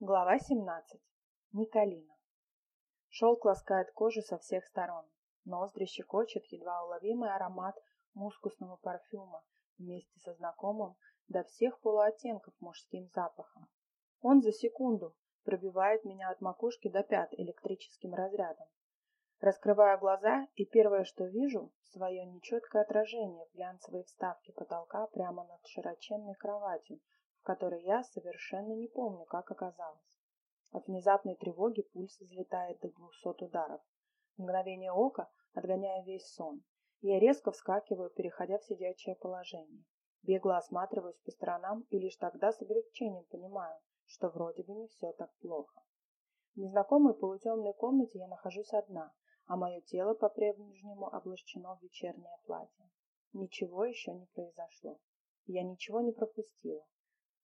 Глава 17. Николина. Шелк ласкает кожу со всех сторон. Ноздри щекочет едва уловимый аромат мускусного парфюма вместе со знакомым до всех полуоттенков мужским запахом. Он за секунду пробивает меня от макушки до пят электрическим разрядом. Раскрываю глаза, и первое, что вижу, свое нечеткое отражение в глянцевой вставке потолка прямо над широченной кроватью, которой я совершенно не помню, как оказалась. От внезапной тревоги пульс взлетает до двухсот ударов. В мгновение ока отгоняя весь сон. Я резко вскакиваю, переходя в сидячее положение. Бегло осматриваюсь по сторонам и лишь тогда с облегчением понимаю, что вроде бы не все так плохо. В незнакомой полутемной комнате я нахожусь одна, а мое тело по-прежнему облачено в вечернее платье. Ничего еще не произошло. Я ничего не пропустила.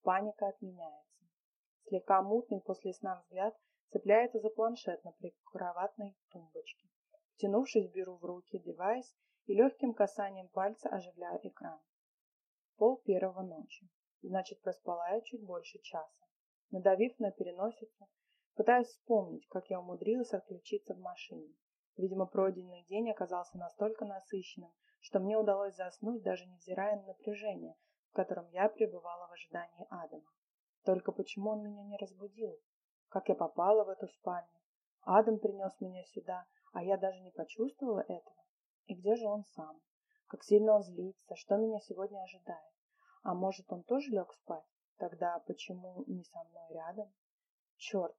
Паника отменяется. Слегка мутный после сна взгляд цепляется за планшет на прикроватной тумбочке. Втянувшись, беру в руки девайс и легким касанием пальца оживляю экран. Пол первого ночи. Значит, проспала я чуть больше часа. Надавив на переносицу, пытаюсь вспомнить, как я умудрилась отключиться в машине. Видимо, пройденный день оказался настолько насыщенным, что мне удалось заснуть, даже невзирая на напряжение, котором я пребывала в ожидании Адама. Только почему он меня не разбудил? Как я попала в эту спальню? Адам принес меня сюда, а я даже не почувствовала этого. И где же он сам? Как сильно он злится, что меня сегодня ожидает? А может, он тоже лег спать? Тогда почему не со мной рядом? Черт,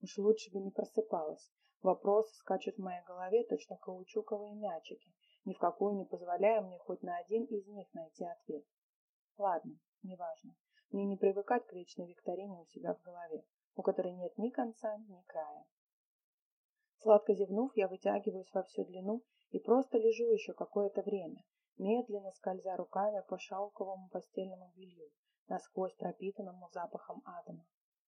уж лучше бы не просыпалась. Вопросы скачут в моей голове, точно каучуковые мячики, ни в какую не позволяя мне хоть на один из них найти ответ. Ладно, неважно. Мне не привыкать к вечной викторине у себя в голове, у которой нет ни конца, ни края. Сладко зевнув, я вытягиваюсь во всю длину и просто лежу еще какое-то время, медленно скользя руками по шелковому постельному белью, насквозь пропитанному запахом адама.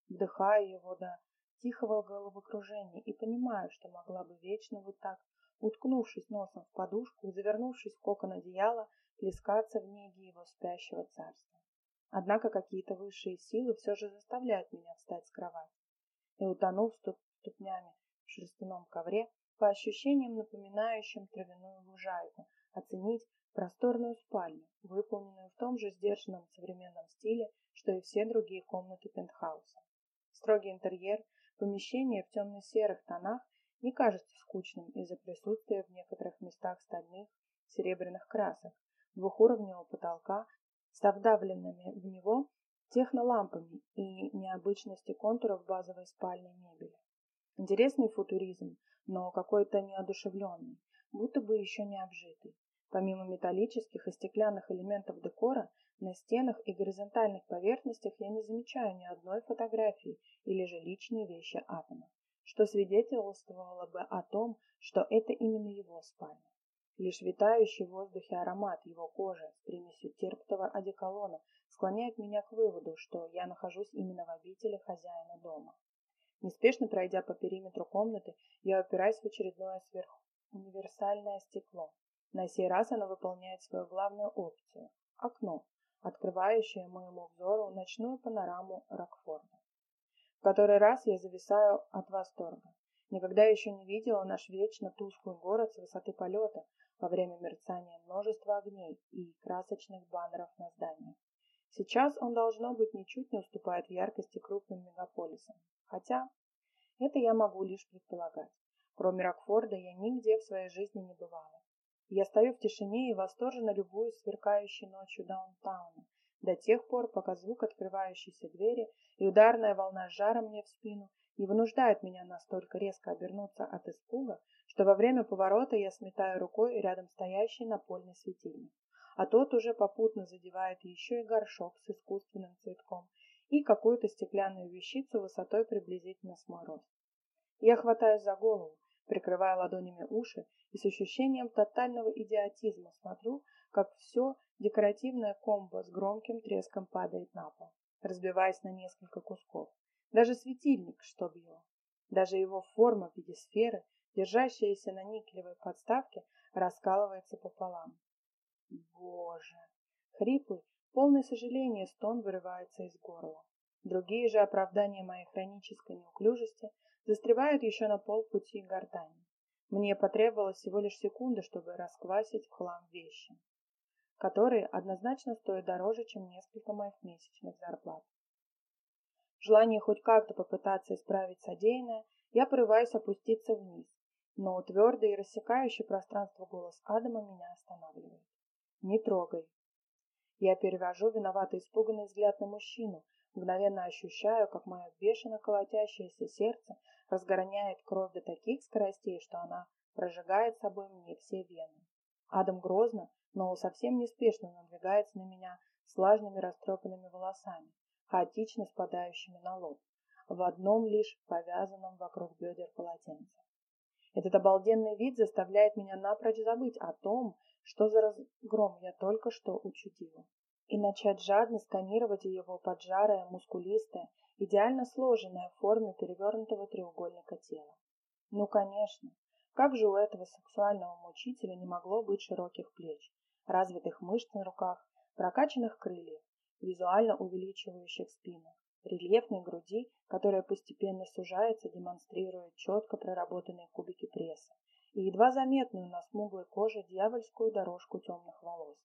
Вдыхаю его до тихого головокружения и понимаю, что могла бы вечно вот так, уткнувшись носом в подушку и завернувшись в кокон одеяла, плескаться в неге его спящего царства. Однако какие-то высшие силы все же заставляют меня встать с кровати. И утонув ступнями в шерстяном ковре, по ощущениям напоминающим травяную лужайку, оценить просторную спальню, выполненную в том же сдержанном современном стиле, что и все другие комнаты пентхауса. Строгий интерьер, помещение в темно-серых тонах не кажется скучным из-за присутствия в некоторых местах стальных, серебряных красок, двухуровневого потолка с вдавленными в него технолампами и необычности контуров базовой спальной мебели. Интересный футуризм, но какой-то неодушевленный, будто бы еще не обжитый. Помимо металлических и стеклянных элементов декора, на стенах и горизонтальных поверхностях я не замечаю ни одной фотографии или же личные вещи атома, что свидетельствовало бы о том, что это именно его спальня. Лишь витающий в воздухе аромат его кожи с примесью терпкого одеколона склоняет меня к выводу, что я нахожусь именно в обители хозяина дома. Неспешно пройдя по периметру комнаты, я опираюсь в очередное сверхуниверсальное стекло. На сей раз оно выполняет свою главную опцию – окно, открывающее моему взору ночную панораму Рокфорда. В который раз я зависаю от восторга. Никогда еще не видела наш вечно тусклый город с высоты полета, во время мерцания множества огней и красочных баннеров на зданиях. Сейчас он, должно быть, ничуть не уступает в яркости крупным мегаполисам. Хотя это я могу лишь предполагать. Кроме Рокфорда я нигде в своей жизни не бывала. Я стою в тишине и восторженно любуюсь сверкающей ночью даунтауна, до тех пор, пока звук открывающейся двери и ударная волна жара мне в спину не вынуждают меня настолько резко обернуться от испуга, что во время поворота я сметаю рукой рядом стоящий напольный светильник, а тот уже попутно задевает еще и горшок с искусственным цветком и какую-то стеклянную вещицу высотой приблизительно с мой рост. Я хватаюсь за голову, прикрывая ладонями уши и с ощущением тотального идиотизма смотрю, как все декоративное комбо с громким треском падает на пол, разбиваясь на несколько кусков. Даже светильник, чтоб его. Даже его форма в виде сферы, держащаяся на никелевой подставке, раскалывается пополам. Боже! Хриплый, полный сожаления стон вырывается из горла. Другие же оправдания моей хронической неуклюжести застревают еще на полпути гортани. Мне потребовалось всего лишь секунда, чтобы расквасить в хлам вещи, которые однозначно стоят дороже, чем несколько моих месячных зарплат. В желании хоть как-то попытаться исправить содеянное, я порываюсь опуститься вниз, но твердый и рассекающий пространство голос Адама меня останавливает. «Не трогай». Я перевожу виноватый испуганный взгляд на мужчину, мгновенно ощущаю, как мое бешено колотящееся сердце разгоняет кровь до таких скоростей, что она прожигает собой мне все вены. Адам грозно, но совсем неспешно надвигается на меня с влажными растрепанными волосами, хаотично спадающими на лоб, в одном лишь повязанном вокруг бедер полотенце. Этот обалденный вид заставляет меня напрочь забыть о том, что за разгром я только что учудила, и начать жадно сканировать его поджарое, мускулистое, идеально сложенное в форме перевернутого треугольника тела. Ну, конечно, как же у этого сексуального мучителя не могло быть широких плеч, развитых мышц на руках, прокачанных крыльев, визуально увеличивающих спину, рельефной груди, которая постепенно сужается, демонстрируя четко проработанные кубики пресса, и едва заметную на смуглой коже дьявольскую дорожку темных волос,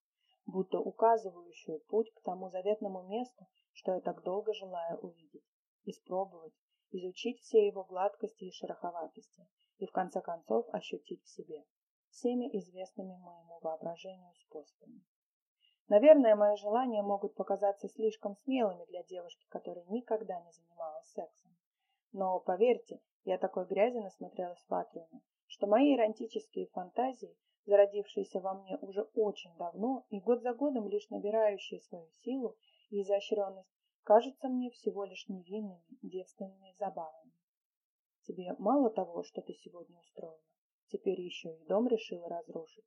будто указывающую путь к тому заветному месту, что я так долго желаю увидеть, испробовать, изучить все его гладкости и шероховатости, и в конце концов ощутить в себе, всеми известными моему воображению способами. Наверное, мои желания могут показаться слишком смелыми для девушки, которая никогда не занималась сексом. Но, поверьте, я такой грязи насмотрелась в Атриуме, что мои романтические фантазии, зародившиеся во мне уже очень давно и год за годом лишь набирающие свою силу и изощренность, кажутся мне всего лишь невинными девственными забавами. Тебе мало того, что ты сегодня устроила, теперь еще и дом решила разрушить.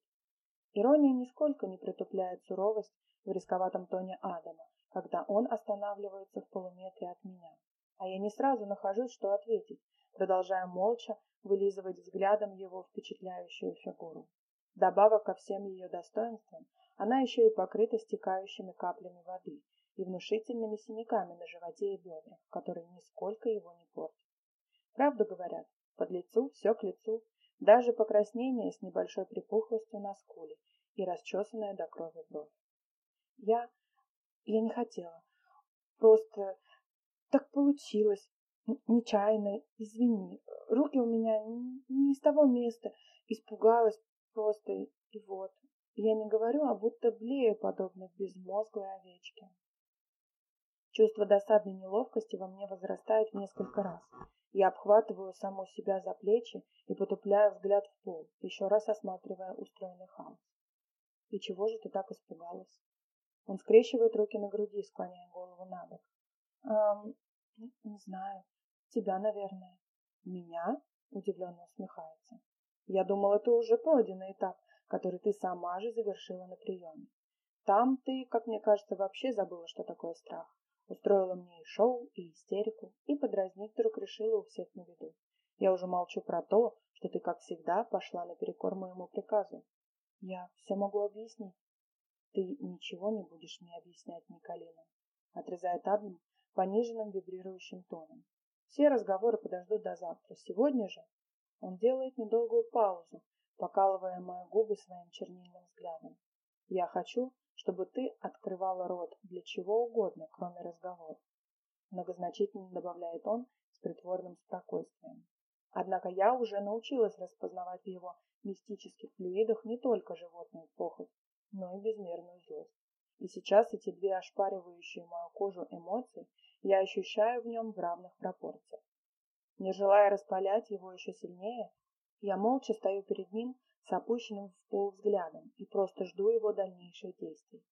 Ирония нисколько не притупляет суровость в рисковатом тоне Адама, когда он останавливается в полуметре от меня. А я не сразу нахожусь, что ответить, продолжая молча вылизывать взглядом его впечатляющую фигуру. Добавок ко всем ее достоинствам, она еще и покрыта стекающими каплями воды, и внушительными синяками на животе и бедрах, которые нисколько его не портят. Правду говорят, под лицу все к лицу, даже покраснение с небольшой припухлостью на скуле и расчесанная до крови бровь. Я... я не хотела. Просто так получилось. Нечаянно, извини. Руки у меня не из того места. Испугалась просто, и вот. Я не говорю, а будто блею, подобно безмозглой овечке. Чувство досадной неловкости во мне возрастает несколько раз. Я обхватываю саму себя за плечи и потупляю взгляд в пол, еще раз осматривая устроенный хаос. И чего же ты так испугалась? Он скрещивает руки на груди, склоняя голову на бок. Эм, не знаю. Тебя, наверное. Меня? Удивленно усмехается. Я думал, это уже пройденный этап, который ты сама же завершила на приеме. Там ты, как мне кажется, вообще забыла, что такое страх. Устроила мне и шоу, и истерику, и подразнить вдруг решила у всех на виду. Я уже молчу про то, что ты, как всегда, пошла наперекор моему приказу. Я все могу объяснить. Ты ничего не будешь мне объяснять, Николина, отрезает Адам пониженным вибрирующим тоном. Все разговоры подождут до завтра. Сегодня же он делает недолгую паузу, покалывая мои губы своим чернильным взглядом. Я хочу, чтобы ты открывала рот для чего угодно, кроме разговоров. Многозначительно добавляет он с притворным спокойствием. Однако я уже научилась распознавать в его мистических флюидах не только животную похоть, но и безмерную злость. И сейчас эти две ошпаривающие мою кожу эмоции я ощущаю в нем в равных пропорциях. Не желая распалять его еще сильнее, я молча стою перед ним с опущенным в пол взглядом и просто жду его дальнейших действий.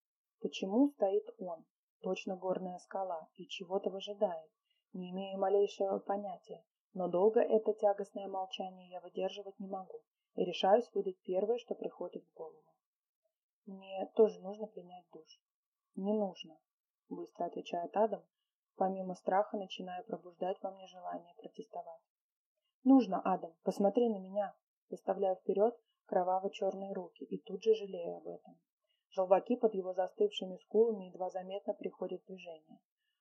Почему стоит он, точно горная скала, и чего-то выжидает, не имея малейшего понятия, но долго это тягостное молчание я выдерживать не могу и решаюсь выдать первое, что приходит в голову. Мне тоже нужно принять душ. Не нужно, быстро отвечает Адам, помимо страха начиная пробуждать во мне желание протестовать. Нужно, Адам, посмотри на меня, выставляю вперед кроваво-черные руки и тут же жалею об этом. Желваки под его застывшими скулами едва заметно приходят в движение.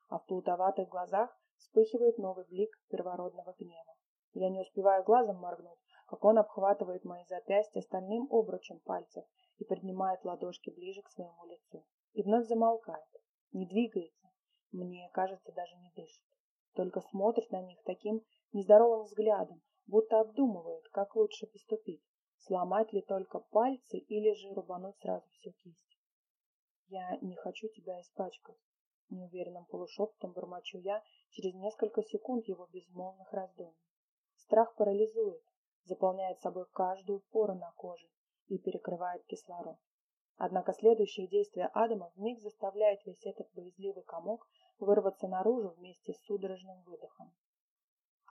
а в плутоватых глазах вспыхивает новый блик первородного гнева. Я не успеваю глазом моргнуть, как он обхватывает мои запястья стальным обручем пальцев и поднимает ладошки ближе к своему лицу. И вновь замолкает, не двигается, мне кажется, даже не дышит. Только смотрит на них таким нездоровым взглядом, будто обдумывает, как лучше поступить. Сломать ли только пальцы или же рубануть сразу всю кисть. Я не хочу тебя испачкать. Неуверенным полушепотом бормочу я через несколько секунд его безмолвных раздумий. Страх парализует, заполняет собой каждую пору на коже и перекрывает кислород. Однако следующее действие Адама вмиг заставляет весь этот боязливый комок вырваться наружу вместе с судорожным выдохом.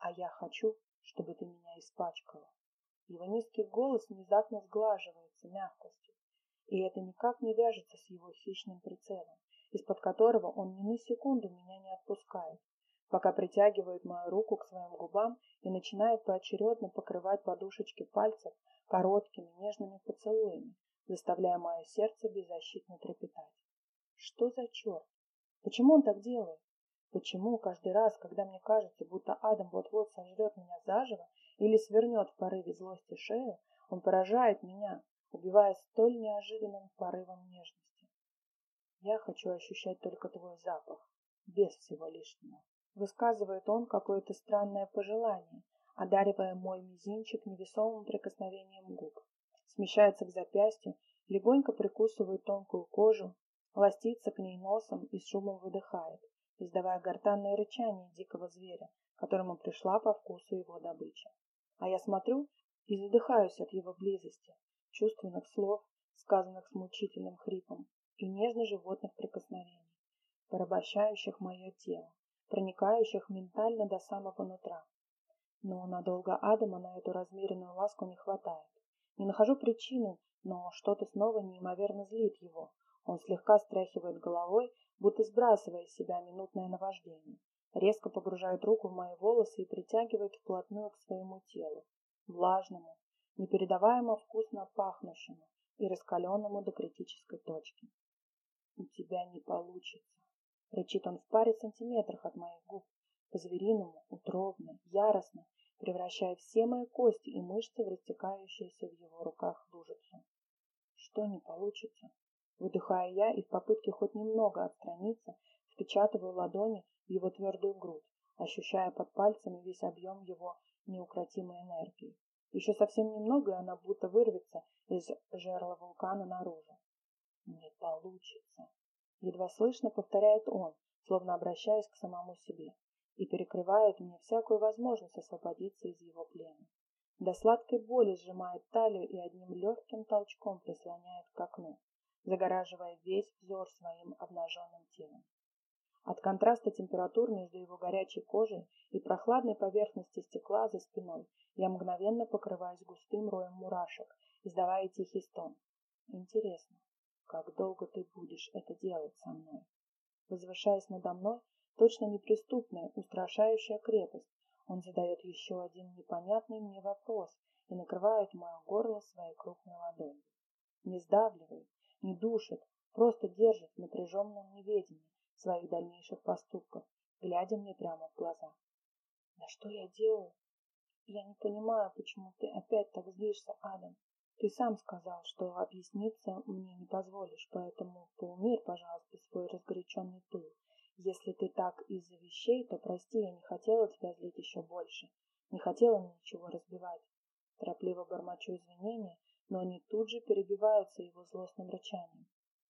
А я хочу, чтобы ты меня испачкала. Его низкий голос внезапно сглаживается мягкостью, и это никак не вяжется с его хищным прицелом, из-под которого он ни на секунду меня не отпускает, пока притягивает мою руку к своим губам и начинает поочередно покрывать подушечки пальцев короткими нежными поцелуями, заставляя мое сердце беззащитно трепетать. Что за черт? Почему он так делает? Почему каждый раз, когда мне кажется, будто Адам вот-вот сожрет меня заживо или свернет в порыве злости шею, он поражает меня, убивая столь неожиданным порывом нежности? Я хочу ощущать только твой запах, без всего лишнего. Высказывает он какое-то странное пожелание, одаривая мой мизинчик невесомым прикосновением губ. Смещается к запястью, легонько прикусывает тонкую кожу, ластится к ней носом и с шумом выдыхает, издавая гортанное рычание дикого зверя, которому пришла по вкусу его добыча. А я смотрю и задыхаюсь от его близости, чувственных слов, сказанных с мучительным хрипом, и нежных животных прикосновений, порабощающих мое тело, проникающих ментально до самого нутра. Но надолго Адама на эту размеренную ласку не хватает. Не нахожу причины, но что-то снова неимоверно злит его, он слегка стряхивает головой, будто сбрасывая с себя минутное наваждение. Резко погружает руку в мои волосы и притягивает вплотную к своему телу, влажному, непередаваемо вкусно пахнущему и раскаленному до критической точки. «У тебя не получится!» — рычит он в паре сантиметрах от моих губ, по-звериному, утробно, яростно, превращая все мои кости и мышцы в растекающиеся в его руках лужицу. Что не получится? Выдыхая я и в попытке хоть немного отстраниться, впечатываю ладони его твердую грудь, ощущая под пальцами весь объем его неукротимой энергии. Еще совсем немного, и она будто вырвется из жерла вулкана наружу. «Не получится!» Едва слышно повторяет он, словно обращаясь к самому себе, и перекрывает мне всякую возможность освободиться из его плена. До сладкой боли сжимает талию и одним легким толчком прислоняет к окну, загораживая весь взор своим обнаженным телом. От контраста температур между его горячей кожей и прохладной поверхности стекла за спиной я мгновенно покрываюсь густым роем мурашек, издавая тихий стон. Интересно, как долго ты будешь это делать со мной? Возвышаясь надо мной, точно неприступная, устрашающая крепость, он задает еще один непонятный мне вопрос и накрывает мое горло своей крупной ладонью. Не сдавливает, не душит, просто держит в напряженном неведении своих дальнейших поступков, глядя мне прямо в глаза. Да что я делаю? Я не понимаю, почему ты опять так злишься, Адам. Ты сам сказал, что объясниться мне не позволишь, поэтому поумерь, пожалуйста, свой разгоряченный пыл. Если ты так из-за вещей, то прости, я не хотела тебя злить еще больше. Не хотела ничего разбивать. Торопливо бормочу извинения, но они тут же перебиваются его злостным рычанием.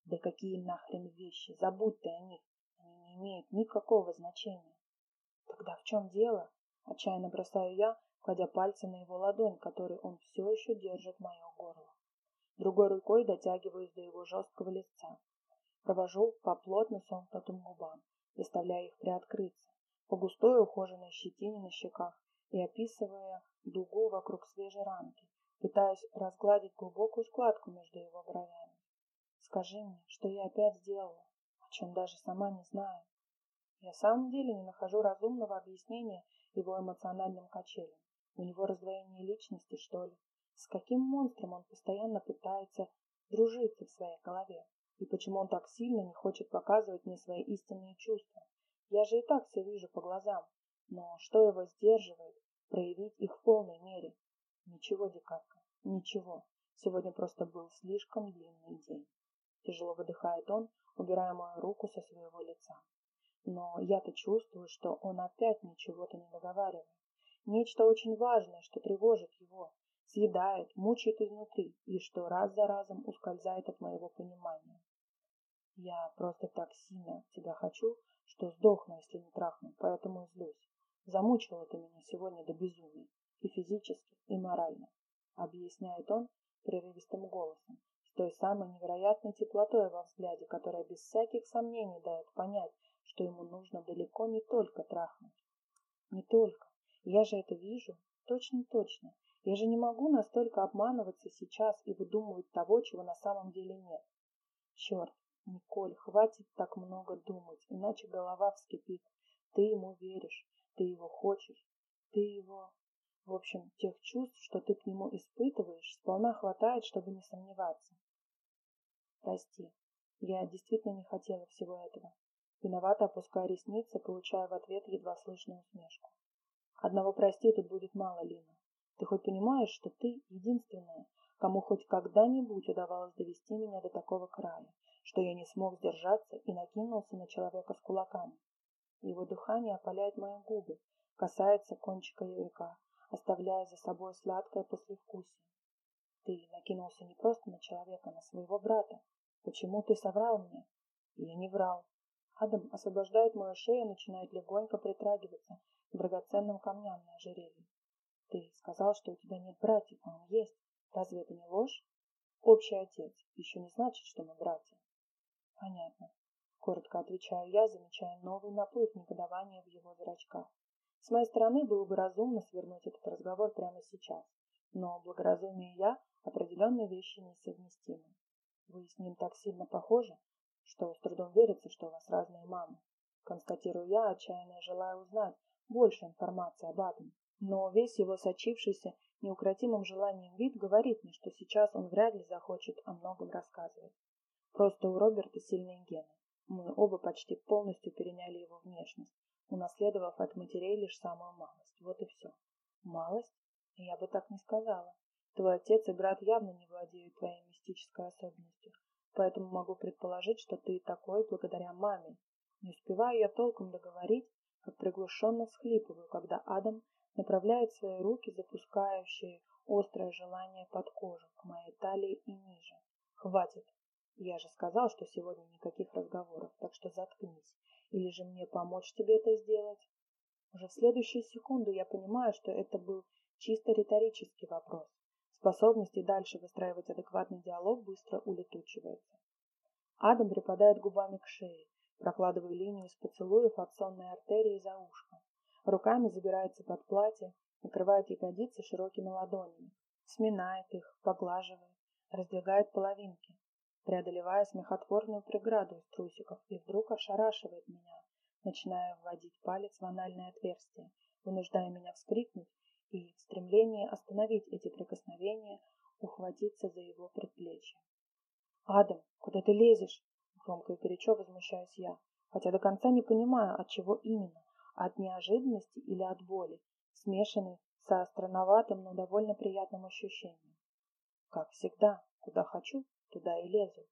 Да какие нахрен вещи, забудь ты о них, не имеют никакого значения. Тогда в чем дело? Отчаянно бросаю я, кладя пальцы на его ладонь, которой он все еще держит мое горло. Другой рукой дотягиваюсь до его жесткого лица. Провожу по плотно сомкнутым губам, заставляя их приоткрыться, по густой ухоженной щетине на щеках и описывая дугу вокруг свежей ранки, пытаясь разгладить глубокую складку между его бровями. Скажи мне, что я опять сделала, чем даже сама не знаю. Я в самом деле не нахожу разумного объяснения его эмоциональным качелям. У него раздвоение личности, что ли? С каким монстром он постоянно пытается дружиться в своей голове? И почему он так сильно не хочет показывать мне свои истинные чувства? Я же и так все вижу по глазам. Но что его сдерживает? Проявить их в полной мере. Ничего, дикарка, ничего. Сегодня просто был слишком длинный день. Тяжело выдыхает он, убирая мою руку со своего лица. Но я-то чувствую, что он опять мне чего-то не договаривает. Нечто очень важное, что тревожит его, съедает, мучает изнутри и что раз за разом ускользает от моего понимания. Я просто так сильно тебя хочу, что сдохну, если не трахну, поэтому и злюсь. Замучила ты меня сегодня до безумия, и физически, и морально, объясняет он прерывистым голосом, с той самой невероятной теплотой во взгляде, которая без всяких сомнений дает понять, что ему нужно далеко не только трахнуть. Не только. Я же это вижу. Точно-точно. Я же не могу настолько обманываться сейчас и выдумывать того, чего на самом деле нет. Черт, Николь, хватит так много думать, иначе голова вскипит. Ты ему веришь, ты его хочешь, ты его... В общем, тех чувств, что ты к нему испытываешь, сполна хватает, чтобы не сомневаться. Прости, я действительно не хотела всего этого. Виновато опуская ресницы, получая в ответ едва слышную усмешку. Одного прости тут будет мало, Лина. Ты хоть понимаешь, что ты единственная, кому хоть когда-нибудь удавалось довести меня до такого края, что я не смог сдержаться и накинулся на человека с кулаками. Его дыхание опаляет мои губы, касается кончика языка, оставляя за собой сладкое послевкусие. Ты накинулся не просто на человека, на своего брата. Почему ты соврал мне? Я не врал. Адам освобождает мою шею и начинает легонько притрагиваться к драгоценным камням на ожерелье. Ты сказал, что у тебя нет братьев, а он есть. Разве это не ложь? Общий отец еще не значит, что мы братья. Понятно. Коротко отвечаю я, замечая новый наплыв негодования в его зрачках. С моей стороны было бы разумно свернуть этот разговор прямо сейчас, но благоразумие я определенные вещи несовместимы. Вы с ним так сильно похожи, что с трудом верится, что у вас разные мамы. Констатирую я, отчаянно желая узнать больше информации об Адаме. Но весь его сочившийся неукротимым желанием вид говорит мне, что сейчас он вряд ли захочет о многом рассказывать. Просто у Роберта сильные гены. Мы оба почти полностью переняли его внешность, унаследовав от матерей лишь самую малость. Вот и все. Малость? Я бы так не сказала. Твой отец и брат явно не владеют твоей мистической особенностью, поэтому могу предположить, что ты такой благодаря маме. Не успеваю я толком договорить, как приглушенно всхлипываю, когда Адам направляет свои руки, запускающие острое желание под кожу, к моей талии и ниже. Хватит. Я же сказал, что сегодня никаких разговоров, так что заткнись. Или же мне помочь тебе это сделать? Уже в следующую секунду я понимаю, что это был чисто риторический вопрос. Способность и дальше выстраивать адекватный диалог быстро улетучивается. Адам припадает губами к шее, прокладывая линию из поцелуев от сонной артерии за ушко. Руками забирается под платье, накрывает ягодицы широкими ладонями, сминает их, поглаживает, раздвигает половинки, преодолевая смехотворную преграду из трусиков, и вдруг ошарашивает меня, начиная вводить палец в анальное отверстие, вынуждая меня вскрикнуть и в стремлении остановить эти прикосновения ухватиться за его предплечье. «Адам, куда ты лезешь?» Громко и горячо возмущаюсь я, хотя до конца не понимаю, от чего именно, от неожиданности или от боли, смешанной со странноватым, но довольно приятным ощущением. Как всегда, куда хочу, туда и лезу.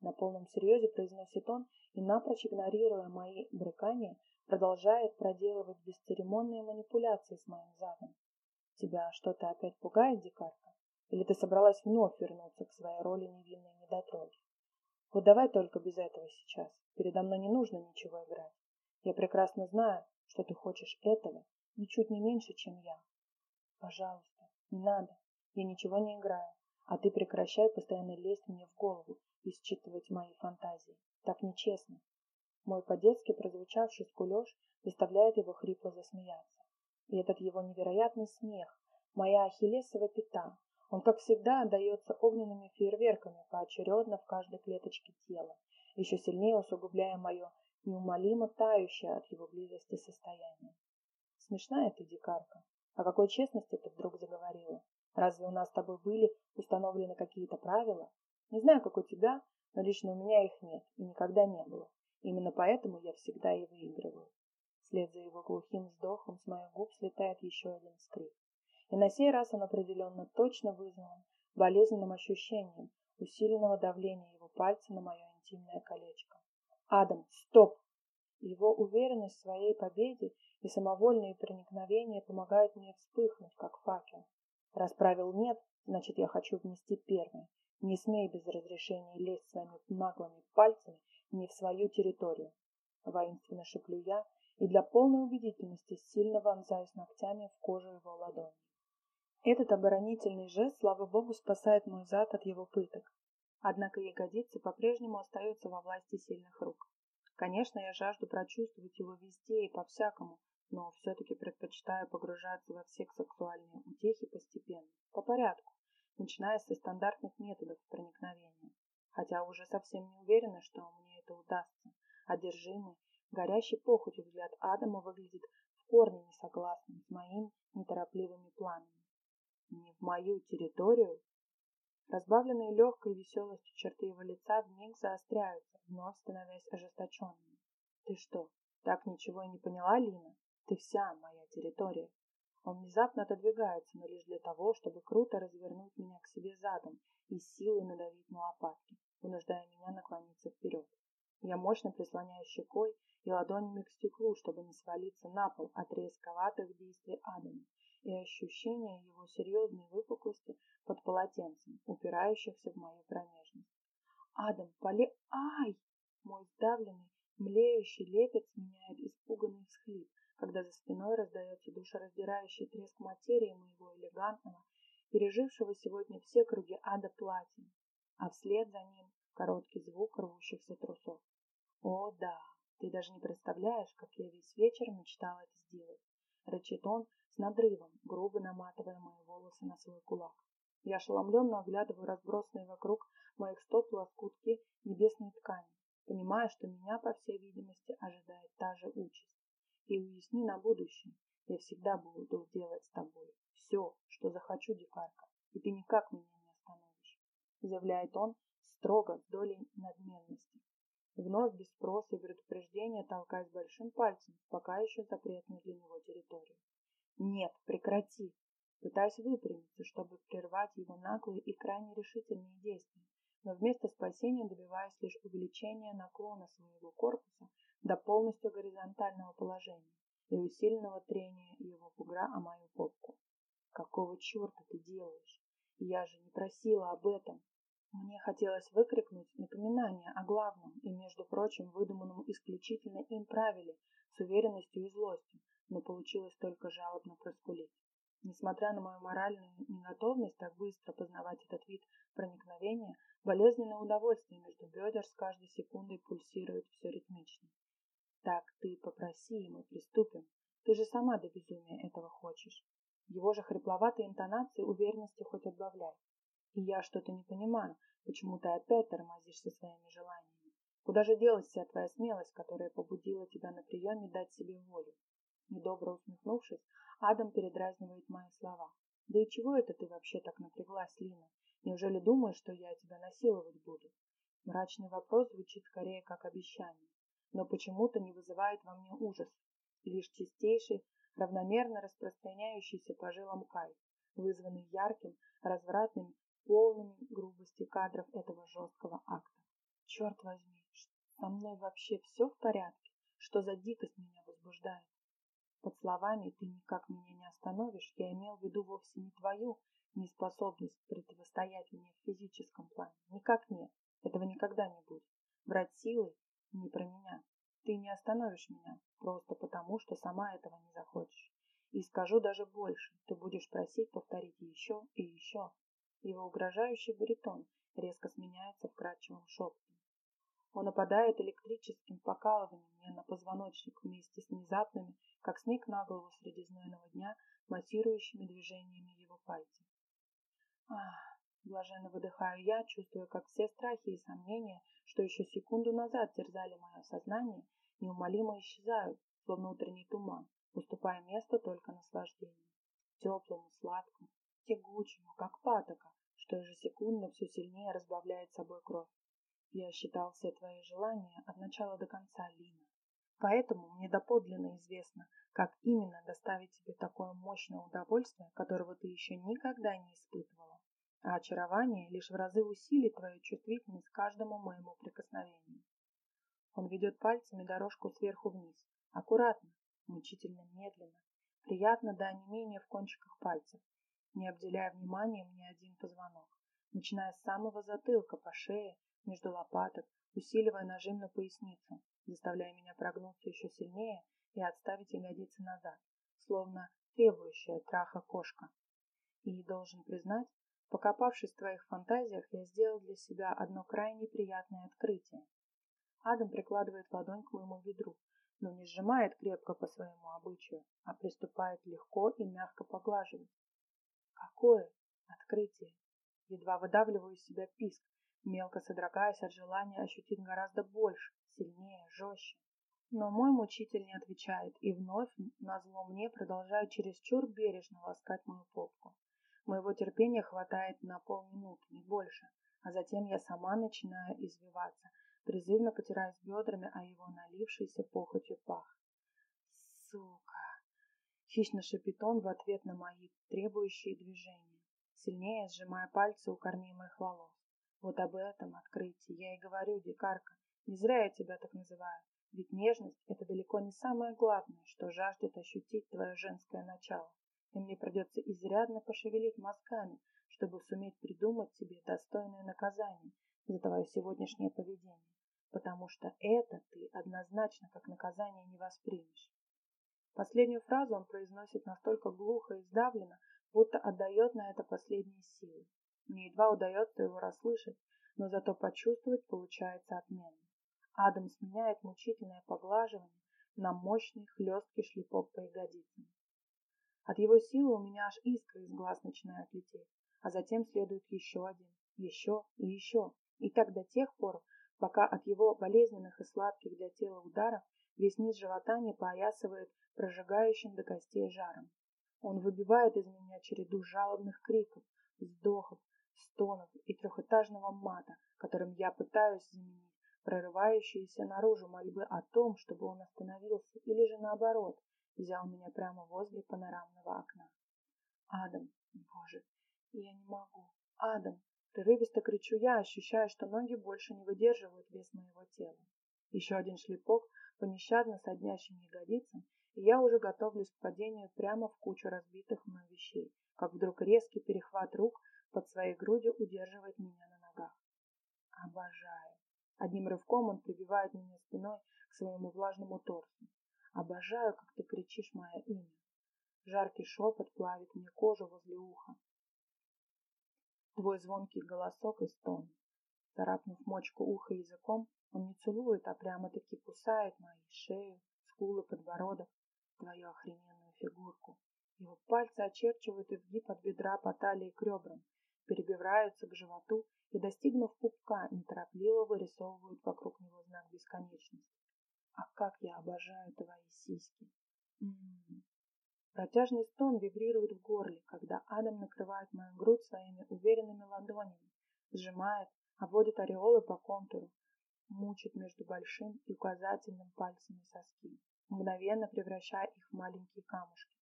На полном серьезе произносит он и, напрочь игнорируя мои брыкания, продолжает проделывать бесцеремонные манипуляции с моим задом. Тебя что-то опять пугает, дикарка? Или ты собралась вновь вернуться к своей роли невинной недотроги? Вот давай только без этого сейчас. Передо мной не нужно ничего играть. Я прекрасно знаю, что ты хочешь этого ничуть не меньше, чем я. Пожалуйста, не надо. Я ничего не играю. А ты прекращай постоянно лезть мне в голову и считывать мои фантазии. Так нечестно. Мой по-детски прозвучавший скулеж заставляет его хрипло засмеяться. И этот его невероятный смех, моя ахиллесова пята, он, как всегда, отдается огненными фейерверками поочередно в каждой клеточке тела, еще сильнее усугубляя мое неумолимо тающее от его близости состояние. Смешная ты, дикарка. О какой честности ты вдруг заговорила? Разве у нас с тобой были установлены какие-то правила? Не знаю, как у тебя, но лично у меня их нет и никогда не было. Именно поэтому я всегда и выигрываю. Вслед за его глухим вздохом с моих губ слетает еще один скрип. И на сей раз он определенно точно вызван болезненным ощущением усиленного давления его пальца на мое интимное колечко. «Адам, стоп!» Его уверенность в своей победе и самовольные проникновения помогают мне вспыхнуть, как факел. Расправил нет, значит, я хочу внести первое. Не смей без разрешения лезть своими наглыми пальцами не в свою территорию. Воинственно шеплю я и для полной убедительности сильно вонзаюсь ногтями в кожу его ладони. Этот оборонительный жест, слава богу, спасает мой зад от его пыток. Однако ягодицы по-прежнему остаются во власти сильных рук. Конечно, я жажду прочувствовать его везде и по-всякому, но все-таки предпочитаю погружаться во все сексуальные утехи постепенно, по порядку, начиная со стандартных методов проникновения. Хотя уже совсем не уверена, что мне это удастся. Одержимый, горящий похотью взгляд Адама выглядит в корне несогласным с моими неторопливыми планами. Не в мою территорию? Разбавленные легкой веселостью черты его лица вмиг заостряются, вновь становясь ожесточенными. Ты что, так ничего и не поняла, Лина? Ты вся моя территория. Он внезапно отодвигается, но лишь для того, чтобы круто развернуть меня к себе задом и силой надавить на лопатки, вынуждая меня наклониться вперед. Я мощно прислоняюсь щекой и ладонями к стеклу, чтобы не свалиться на пол от резковатых действий Адама и ощущения его серьезной выпуклости под полотенцем, упирающихся в мою промежность. Адам, поле... Ай! Мой сдавленный, млеющий лепет сменяет испуганный всхлип, когда за спиной раздается душераздирающий треск материи моего элегантного, пережившего сегодня все круги ада платья, а вслед за ним короткий звук рвущихся трусов. О, да, ты даже не представляешь, как я весь вечер мечтал это сделать. Рычит он с надрывом, грубо наматывая мои волосы на свой кулак. Я ошеломленно оглядываю разбросанные вокруг моих стоп лоскутки небесной ткани, понимая, что меня, по всей видимости, ожидает та же участь и уясни на будущее. Я всегда буду делать с тобой все, что захочу, дикарка, и ты никак меня не остановишь, заявляет он строго, с долей надменности. Вновь без спроса и предупреждения толкаясь большим пальцем, пока еще запретную для него территорию. Нет, прекрати! Пытаюсь выпрямиться, чтобы прервать его наглые и крайне решительные действия, но вместо спасения добиваюсь лишь увеличения наклона своего корпуса до полностью горизонтального положения и усиленного трения его бугра о мою попку. Какого черта ты делаешь? Я же не просила об этом. Мне хотелось выкрикнуть напоминание о главном и, между прочим, выдуманном исключительно им правиле с уверенностью и злостью, но получилось только жалобно проскулить. Несмотря на мою моральную неготовность так быстро познавать этот вид проникновения, болезненное удовольствие между бедер с каждой секундой пульсирует все ритмичнее. Так ты попроси, и мы приступим. Ты же сама до безумия этого хочешь. Его же хрипловатые интонации уверенности хоть отбавляй. И я что-то не понимаю, почему ты опять тормозишь со своими желаниями. Куда же делась вся твоя смелость, которая побудила тебя на приеме дать себе волю? Недобро усмехнувшись, Адам передразнивает мои слова. Да и чего это ты вообще так напряглась, Лина? Неужели думаешь, что я тебя насиловать буду? Мрачный вопрос звучит скорее как обещание но почему-то не вызывает во мне ужас. Лишь чистейший, равномерно распространяющийся по жилам кайф, вызванный ярким, развратным, полными грубости кадров этого жесткого акта. Черт возьми, со мной вообще все в порядке? Что за дикость меня возбуждает? Под словами «ты никак меня не остановишь» я имел в виду вовсе не твою неспособность противостоять мне в физическом плане. Никак нет. Этого никогда не будет. Брать силой не про меня. Ты не остановишь меня, просто потому, что сама этого не захочешь. И скажу даже больше, ты будешь просить повторить еще и еще. Его угрожающий баритон резко сменяется вкрадчивым шепотом. Он нападает электрическим покалыванием мне на позвоночник вместе с внезапными, как снег на голову среди знойного дня, массирующими движениями его пальцев. Ах, Блаженно выдыхаю я, чувствуя, как все страхи и сомнения, что еще секунду назад терзали мое сознание, неумолимо исчезают, словно утренний туман, уступая место только наслаждению. Теплому, сладкому, тягучему, как патока, что ежесекундно все сильнее разбавляет собой кровь. Я считал все твои желания от начала до конца, Лина. Поэтому мне доподлинно известно, как именно доставить тебе такое мощное удовольствие, которого ты еще никогда не испытывала. А очарование лишь в разы усилит твою чувствительность каждому моему прикосновению. Он ведет пальцами дорожку сверху вниз, аккуратно, мучительно медленно, приятно до онемения в кончиках пальцев, не обделяя вниманием ни один позвонок, начиная с самого затылка по шее, между лопаток, усиливая нажим на поясницу, заставляя меня прогнуться еще сильнее и отставить ягодицы назад, словно требующая траха кошка. И, должен признать, покопавшись в твоих фантазиях, я сделал для себя одно крайне приятное открытие. Адам прикладывает ладонь к моему бедру, но не сжимает крепко по своему обычаю, а приступает легко и мягко поглаживать. Какое открытие! Едва выдавливаю из себя писк, мелко содрогаясь от желания ощутить гораздо больше, сильнее, жестче. Но мой мучитель не отвечает и вновь, назло мне, продолжает чересчур бережно ласкать мою попку. Моего терпения хватает на полминуты, не больше, а затем я сама начинаю извиваться, призывно потираясь бедрами о его налившийся похотью пах. «Сука!» — хищно шипит он в ответ на мои требующие движения, сильнее сжимая пальцы у корней моих волос. Вот об этом открытии я и говорю, дикарка. Не зря я тебя так называю. Ведь нежность – это далеко не самое главное, что жаждет ощутить твое женское начало. И мне придется изрядно пошевелить мозгами, чтобы суметь придумать себе достойное наказание за твое сегодняшнее поведение. Потому что это ты однозначно как наказание не воспримешь. Последнюю фразу он произносит настолько глухо и сдавленно, будто отдает на это последние силы. Мне едва удается его расслышать, но зато почувствовать получается отменно. Адам сменяет мучительное поглаживание на мощный хлесткий шлепок по ягодицам. От его силы у меня аж искры из глаз начинают лететь, а затем следует еще один, еще и еще, и так до тех пор, пока от его болезненных и сладких для тела ударов весь низ живота не поясывает прожигающим до костей жаром. Он выбивает из меня череду жалобных криков, вздохов, стонов и трехэтажного мата, которым я пытаюсь заменить прорывающиеся наружу мольбы о том, чтобы он остановился, или же наоборот, взял меня прямо возле панорамного окна. Адам, боже, я не могу. Адам, прерывисто кричу я, ощущая, что ноги больше не выдерживают вес моего тела. Еще один шлепок по нещадно соднящим ягодицам, я уже готовлюсь к падению прямо в кучу разбитых мной вещей, как вдруг резкий перехват рук под своей грудью удерживает меня на ногах. Обожаю. Одним рывком он прибивает меня спиной к своему влажному торсу. Обожаю, как ты кричишь мое имя. Жаркий шепот плавит мне кожу возле уха. Твой звонкий голосок и стон. Царапнув мочку уха языком, он не целует, а прямо-таки кусает мои шею, скулы, подбородок, твою охрененную фигурку. Его пальцы очерчивают изгиб от бедра по талии к ребрам, перебираются к животу и, достигнув пупка, неторопливо вырисовывают вокруг него знак бесконечности. А как я обожаю твои сиськи! М -м -м. Протяжный стон вибрирует в горле, когда Адам накрывает мою грудь своими уверенными ладонями, сжимает, обводит ореолы по контуру, мучит между большим и указательным пальцами соски, мгновенно превращая их в маленькие камушки.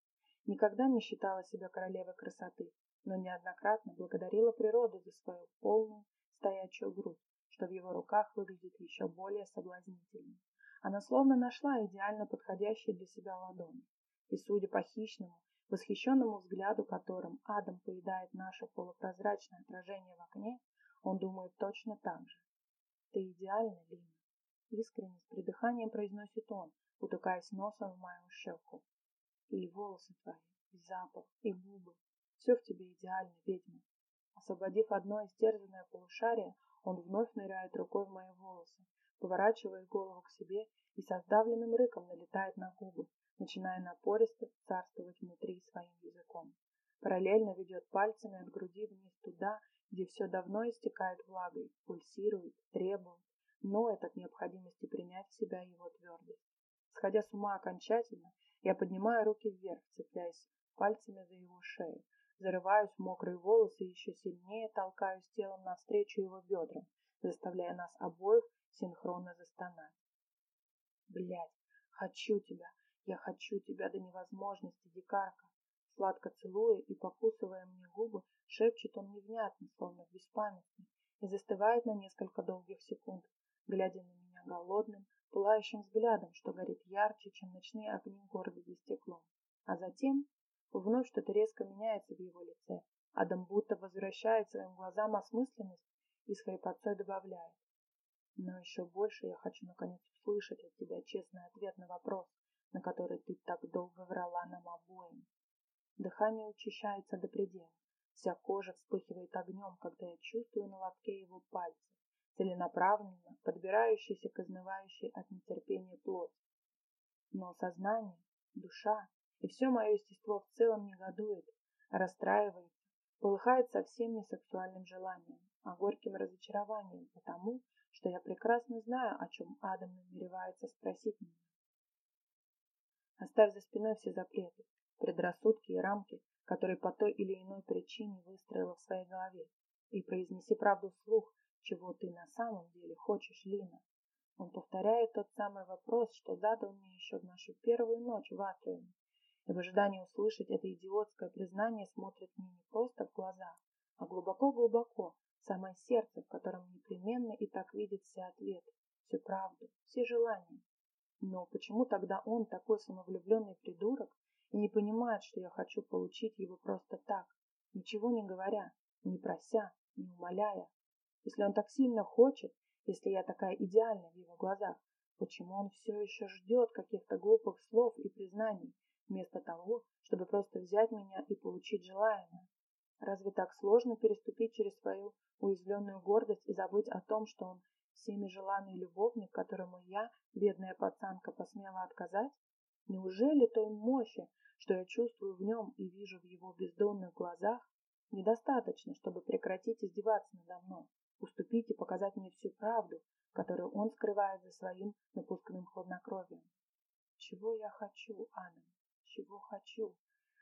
Никогда не считала себя королевой красоты, но неоднократно благодарила природу за свою полную стоячую грудь, что в его руках выглядит еще более соблазнительно. Она словно нашла идеально подходящие для себя ладони, и, судя по хищному, восхищенному взгляду, которым Адам поедает наше полупрозрачное отражение в окне, он думает точно так же. «Ты идеальна, Лина!» Искренне, с придыханием произносит он, утыкаясь носом в мою щеку. «И волосы твои, и запах, и губы, все в тебе идеально, ведьма. Освободив одно истерзанное полушарие, он вновь ныряет рукой в мои волосы, поворачивает голову к себе и со сдавленным рыком налетает на губы, начиная напористо царствовать внутри своим языком. Параллельно ведет пальцами от груди вниз туда, где все давно истекает влагой, пульсирует, требует, ноет от необходимости принять в себя его твердость. Сходя с ума окончательно, я поднимаю руки вверх, цепляясь пальцами за его шею, Зарываюсь в мокрые волосы и еще сильнее толкаюсь телом навстречу его бедрам, заставляя нас обоих синхронно застонать. Блять, Хочу тебя, я хочу тебя до невозможности, дикарка. Сладко целуя и покусывая мне губы, шепчет он невнятно, словно в беспамятстве, и застывает на несколько долгих секунд, глядя на меня голодным, пылающим взглядом, что горит ярче, чем ночные огни города за стеклом. А затем вновь что-то резко меняется в его лице. Адам будто возвращает своим глазам осмысленность и с хрипотцой добавляет. Но еще больше я хочу наконец услышать от тебя честный ответ на вопрос, на который ты так долго врала нам обоим. Дыхание учащается до предела. Вся кожа вспыхивает огнем, когда я чувствую на лобке его пальцы, целенаправленно подбирающиеся к изнывающей от нетерпения плоть. Но сознание, душа и все мое естество в целом негодует, расстраивается, полыхает совсем не сексуальным желанием, а горьким разочарованием, потому что я прекрасно знаю, о чем Адам намеревается спросить меня. Оставь за спиной все запреты, предрассудки и рамки, которые по той или иной причине выстроила в своей голове, и произнеси правду вслух, чего ты на самом деле хочешь, Лина. Он повторяет тот самый вопрос, что задал мне еще в нашу первую ночь в Атриуме, и в ожидании услышать это идиотское признание смотрит мне не просто в глаза, а глубоко-глубоко, самое сердце, в котором непременно и так видит все ответы, всю правду, все желания. Но почему тогда он такой самовлюбленный придурок и не понимает, что я хочу получить его просто так, ничего не говоря, не прося, не умоляя? Если он так сильно хочет, если я такая идеальная в его глазах, почему он все еще ждет каких-то глупых слов и признаний, вместо того, чтобы просто взять меня и получить желаемое? Разве так сложно переступить через свою уязвленную гордость и забыть о том, что он всеми желанный любовник, которому я, бедная пацанка, посмела отказать? Неужели той мощи, что я чувствую в нем и вижу в его бездонных глазах, недостаточно, чтобы прекратить издеваться надо мной, уступить и показать мне всю правду, которую он скрывает за своим напускным хладнокровием? Чего я хочу, Анна? Чего хочу?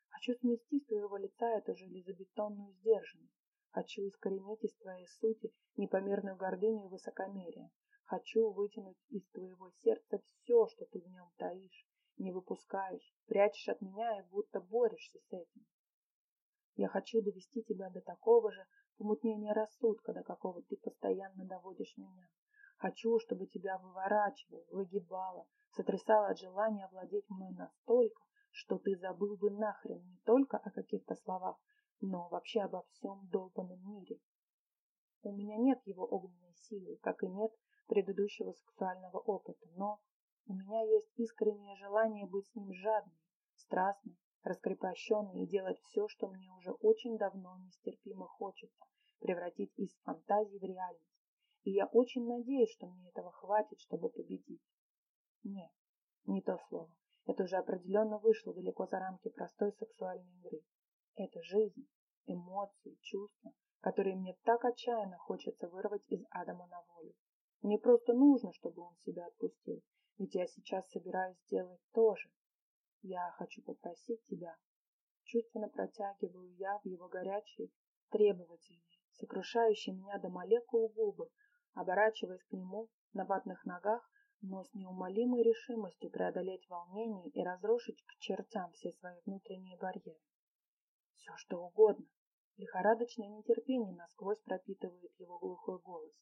Хочу смести с твоего лица эту железобетонную сдержанность. Хочу искоренить из твоей сути непомерную гордыню и высокомерие. Хочу вытянуть из твоего сердца все, что ты в нем таишь, не выпускаешь, прячешь от меня и будто борешься с этим. Я хочу довести тебя до такого же помутнения рассудка, до какого ты постоянно доводишь меня. Хочу, чтобы тебя выворачивало, выгибало, сотрясало от желания овладеть мной настолько, что ты забыл бы нахрен не только о каких-то словах, но вообще обо всем долбанном мире. У меня нет его огненной силы, как и нет предыдущего сексуального опыта, но у меня есть искреннее желание быть с ним жадной, страстной, раскрепощенной и делать все, что мне уже очень давно нестерпимо хочется, превратить из фантазии в реальность. И я очень надеюсь, что мне этого хватит, чтобы победить. Нет, не то слово. Это уже определенно вышло далеко за рамки простой сексуальной игры. Это жизнь, эмоции, чувства, которые мне так отчаянно хочется вырвать из Адама на волю. Мне просто нужно, чтобы он себя отпустил, ведь я сейчас собираюсь сделать то же. Я хочу попросить тебя. Чувственно протягиваю я в его горячие, требовательные, сокрушающие меня до молекул губы, оборачиваясь к нему на ватных ногах, но с неумолимой решимостью преодолеть волнение и разрушить к чертям все свои внутренние барьеры. Все что угодно. Лихорадочное нетерпение насквозь пропитывает его глухой голос.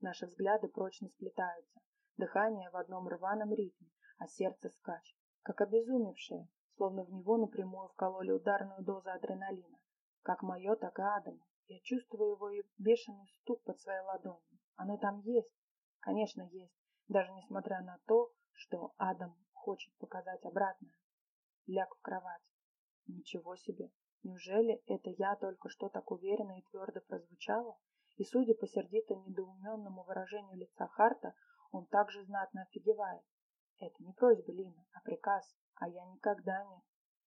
Наши взгляды прочно сплетаются, дыхание в одном рваном ритме, а сердце скачет, как обезумевшее, словно в него напрямую вкололи ударную дозу адреналина. Как мое, так и Адама. Я чувствую его и бешеный стук под своей ладонью. Оно там есть. Конечно, есть. Даже несмотря на то, что Адам хочет показать обратное. Ляг в кровать. Ничего себе. Неужели это я только что так уверенно и твердо прозвучала? И, судя по сердито-недоуменному выражению лица Харта, он также знатно офигевает. Это не просьба Лина, а приказ, а я никогда не...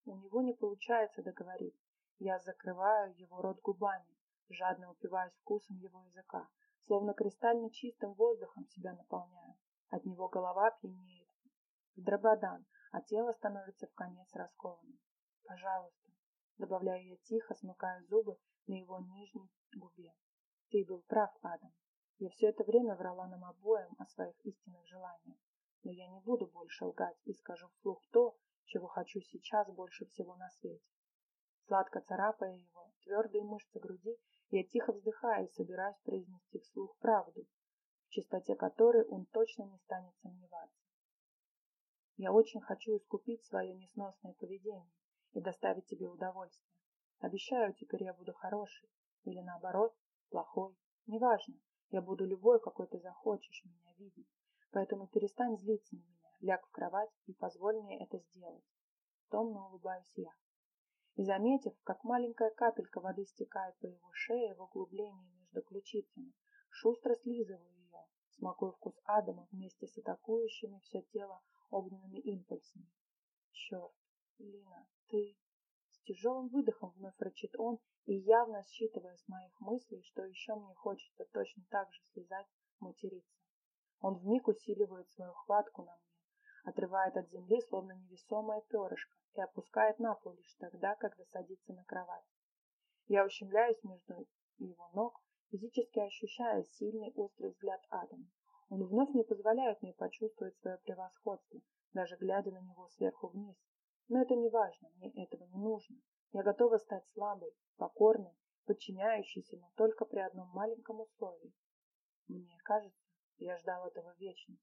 У него не получается договорить. Я закрываю его рот губами, жадно упиваясь вкусом его языка, словно кристально чистым воздухом себя наполняю. От него голова пьянеет в дрободан, а тело становится в конец раскованным. Пожалуйста, добавляю я тихо, смыкая зубы на его нижней губе. Ты был прав, Адам. Я все это время врала нам обоим о своих истинных желаниях. Но я не буду больше лгать и скажу вслух то, чего хочу сейчас больше всего на свете. Сладко царапая его твердые мышцы груди, я тихо вздыхаю и собираюсь произнести вслух правду, в чистоте которой он точно не станет сомневаться. Я очень хочу искупить свое несносное поведение и доставить тебе удовольствие. Обещаю, теперь я буду хороший. Или наоборот, плохой. Неважно. Я буду любой, какой ты захочешь меня видеть. Поэтому перестань злиться на меня, ляг в кровать и позволь мне это сделать. Томно улыбаюсь я. И заметив, как маленькая капелька воды стекает по его шее в углублении между ключицами, шустро слизываю ее, смакуя вкус Адама вместе с атакующими все тело огненными импульсами. Черт, Лина, ты... С тяжелым выдохом вновь рычит он, и явно считывая с моих мыслей, что еще мне хочется точно так же слезать, материться. Он вмиг усиливает свою хватку на мне, отрывает от земли, словно невесомое перышко, и опускает на пол лишь тогда, когда садится на кровать. Я ущемляюсь между его ног, физически ощущая сильный острый взгляд Адама. Он вновь не позволяет мне почувствовать свое превосходство, даже глядя на него сверху вниз. Но это не важно, мне этого не нужно. Я готова стать слабой, покорной, подчиняющейся, но только при одном маленьком условии. Мне кажется, я ждал этого вечно.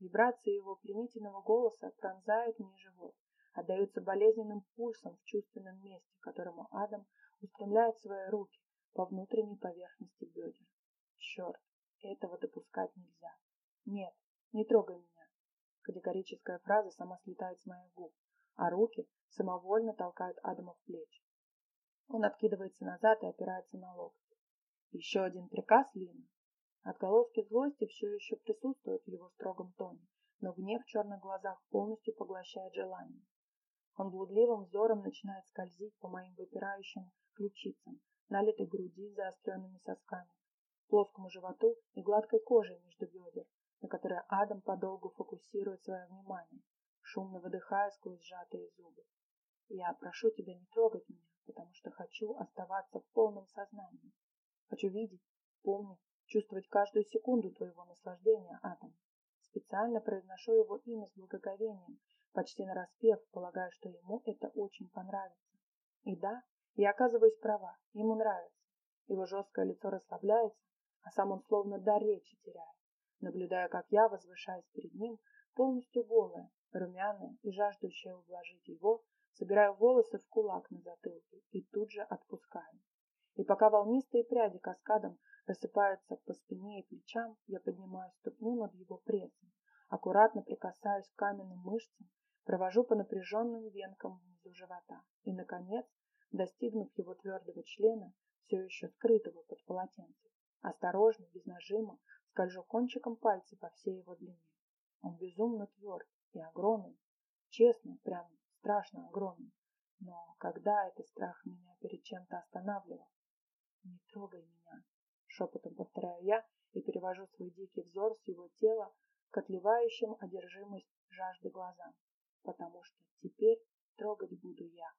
Вибрации его пленительного голоса пронзают мне живот, отдаются болезненным пульсом в чувственном месте, к которому Адам устремляет свои руки по внутренней поверхности бедер. Черт, этого допускать нельзя. Нет, не трогай меня. Категорическая фраза сама слетает с моих губ, а руки самовольно толкают Адама в плечи. Он откидывается назад и опирается на локоть. Еще один приказ, Лина. Отголоски злости все еще присутствуют в его строгом тоне, но гнев в черных глазах полностью поглощает желание. Он блудливым взором начинает скользить по моим выпирающим ключицам, налитой груди заостренными сосками, плоскому животу и гладкой коже между бедер, на которой Адам подолгу фокусирует свое внимание, шумно выдыхая сквозь сжатые зубы. Я прошу тебя не трогать меня, потому что хочу оставаться в полном сознании. Хочу видеть, помнить, чувствовать каждую секунду твоего наслаждения, Адам. Специально произношу его имя с благоговением, почти нараспев, полагая, что ему это очень понравится. И да, я оказываюсь права, ему нравится. Его жесткое лицо расслабляется, а сам он словно дар речи теряет, наблюдая, как я возвышаюсь перед ним, полностью голая, румяная и жаждущая ублажить его, собираю волосы в кулак на затылке и тут же отпускаю. И пока волнистые пряди каскадом рассыпаются по спине и плечам, я поднимаю ступню над его прессом, аккуратно прикасаюсь к каменным мышцам, провожу по напряженным венкам внизу живота и, наконец, достигнув его твердого члена, все еще скрытого под полотенцем, осторожно, без нажима, скольжу кончиком пальца по всей его длине. Он безумно тверд и огромен, честно, прям страшно огромен. Но когда этот страх меня перед чем-то останавливал? Не трогай меня, шепотом повторяю я и перевожу свой дикий взор с его тела к отливающим одержимость жажды глазам, потому что теперь трогать буду я.